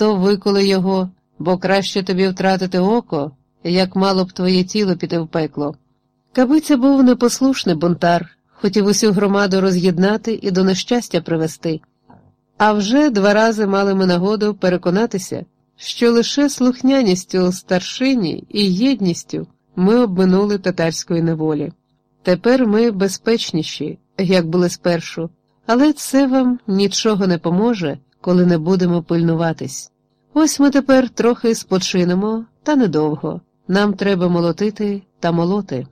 то виколи його, бо краще тобі втратити око, як мало б твоє тіло піти в пекло. Кабиця був непослушний бунтар, хотів усю громаду роз'єднати і до нещастя привести. А вже два рази мали ми нагоду переконатися, що лише слухняністю старшині і єдністю ми обминули татарської неволі. Тепер ми безпечніші, як були спершу, але це вам нічого не поможе, коли не будемо пильнуватись. Ось ми тепер трохи спочинемо, та недовго. Нам треба молотити та молоти.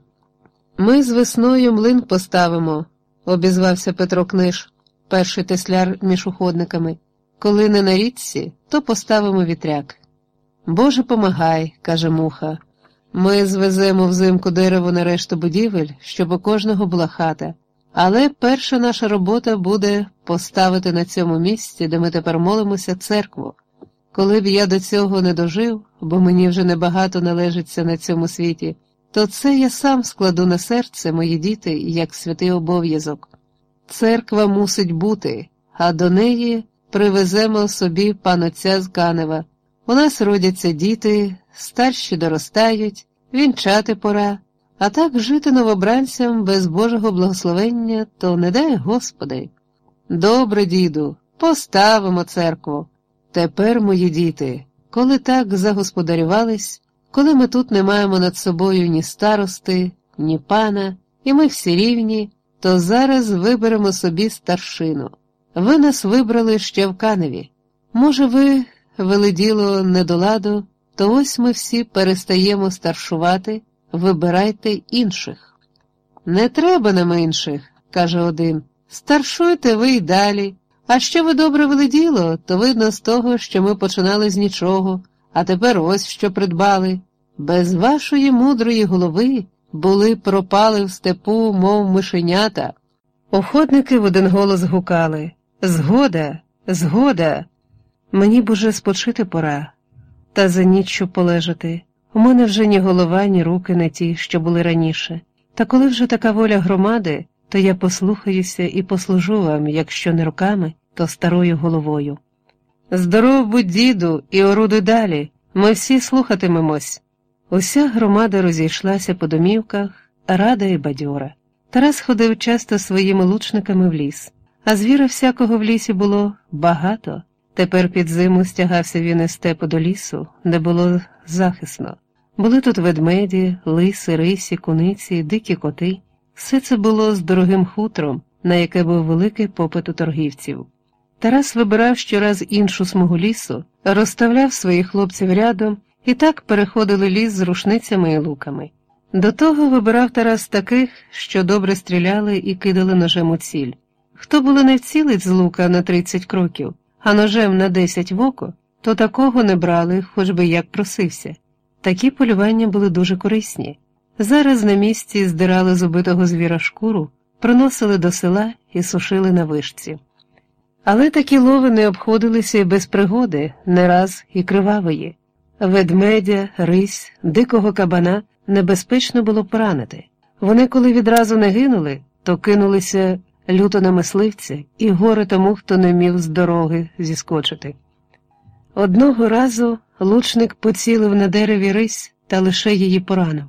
Ми з весною млин поставимо, обізвався Петро Книж, перший тесляр між уходниками. Коли не на річці, то поставимо вітряк. Боже, помагай, каже муха. Ми звеземо взимку дерево на решту будівель, щоб у кожного була хата. Але перша наша робота буде поставити на цьому місці, де ми тепер молимося, церкву. Коли б я до цього не дожив, бо мені вже небагато належиться на цьому світі, то це я сам складу на серце мої діти як святий обов'язок. Церква мусить бути, а до неї привеземо собі панотця з Канева. У нас родяться діти, старші доростають, вінчати пора, а так жити новобранцям без Божого благословення, то не дай Господи. Добре, діду, поставимо церкву. Тепер, мої діти, коли так загосподарювались, коли ми тут не маємо над собою ні старости, ні пана, і ми всі рівні, то зараз виберемо собі старшину. Ви нас вибрали ще в Каневі. Може, ви вели діло недоладу, то ось ми всі перестаємо старшувати, вибирайте інших. Не треба нам інших, каже один. Старшуйте ви й далі. А що ви добре вели діло, то видно з того, що ми починали з нічого, а тепер ось що придбали. Без вашої мудрої голови були пропали в степу, мов мишенята. Охотники в один голос гукали Згода, згода. Мені б уже спочити пора, та за ніччю полежати. У мене вже ні голова, ні руки не ті, що були раніше. Та коли вже така воля громади, то я послухаюся і послужу вам, якщо не руками, то старою головою. Здоров будь, діду, і орудуй далі, ми всі слухатимемось. Уся громада розійшлася по домівках, рада і бадьора. Тарас ходив часто своїми лучниками в ліс, а звіра всякого в лісі було багато. Тепер під зиму стягався він із степу до лісу, де було захисно. Були тут ведмеді, лиси, рисі, куниці, дикі коти. Все це було з дорогим хутром, на яке був великий попит у торгівців. Тарас вибирав щораз іншу смугу лісу, розставляв своїх хлопців рядом і так переходили ліс з рушницями і луками. До того вибирав Тарас таких, що добре стріляли і кидали ножем у ціль. Хто було не вцілить з лука на 30 кроків, а ножем на 10 в око, то такого не брали, хоч би як просився. Такі полювання були дуже корисні. Зараз на місці здирали з убитого звіра шкуру, приносили до села і сушили на вишці. Але такі лови не обходилися і без пригоди, не раз і кривавої. Ведмедя, рись, дикого кабана небезпечно було поранити. Вони, коли відразу не гинули, то кинулися люто на мисливця і горе тому, хто не міг з дороги зіскочити. Одного разу лучник поцілив на дереві рись та лише її поранив.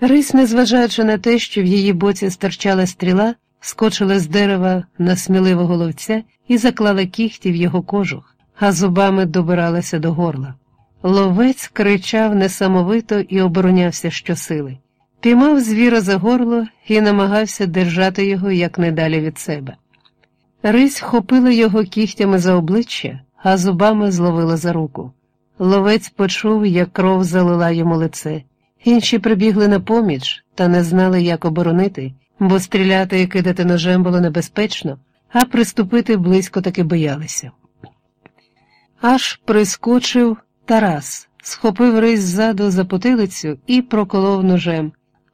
Рись, незважаючи на те, що в її боці стирчала стріла, скочила з дерева на сміливого ловця і заклала кіхті в його кожух, а зубами добиралася до горла. Ловець кричав несамовито і оборонявся щосили. Піймав звіра за горло і намагався держати його якнедалі від себе. Рись хопила його кігтями за обличчя, а зубами зловила за руку. Ловець почув, як кров залила йому лице. Інші прибігли на поміч та не знали, як оборонити, бо стріляти і кидати ножем було небезпечно, а приступити близько таки боялися. Аж прискочив Тарас, схопив рись ззаду за потилицю і проколов ножем.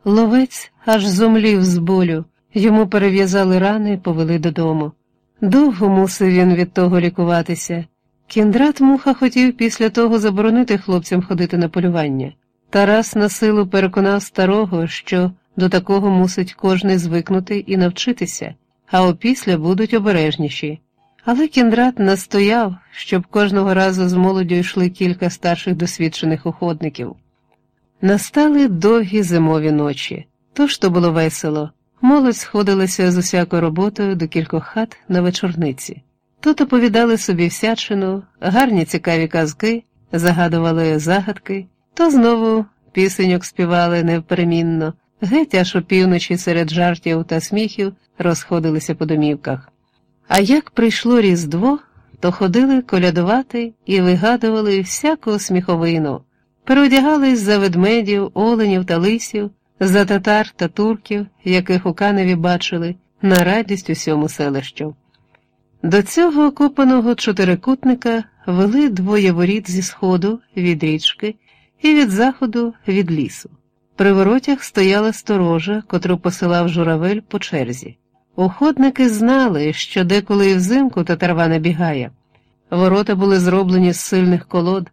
Ловець аж зумлів з болю, йому перев'язали рани і повели додому. Довго мусив він від того лікуватися. Кіндрат муха хотів після того заборонити хлопцям ходити на полювання. Тарас на силу переконав старого, що до такого мусить кожний звикнути і навчитися, а опісля будуть обережніші. Але Кіндрат настояв, щоб кожного разу з молоддю йшли кілька старших досвідчених уходників. Настали довгі зимові ночі, тож то було весело. Молодь сходилася з усякою роботою до кількох хат на вечорниці. Тут оповідали собі всячину, гарні цікаві казки, загадували загадки, то знову пісеньок співали невперемінно, геть аж опівночі серед жартів та сміхів розходилися по домівках. А як прийшло Різдво, то ходили колядувати і вигадували всяку сміховину, переодягались за ведмедів, оленів та лисів, за татар та турків, яких у каневі бачили, на радість усьому селищу. До цього окопаного чотирикутника вели двоє воріт зі сходу від річки і від заходу від лісу. При воротях стояла сторожа, котру посилав журавель по черзі. Уходники знали, що деколи і взимку татарва набігає. Ворота були зроблені з сильних колод,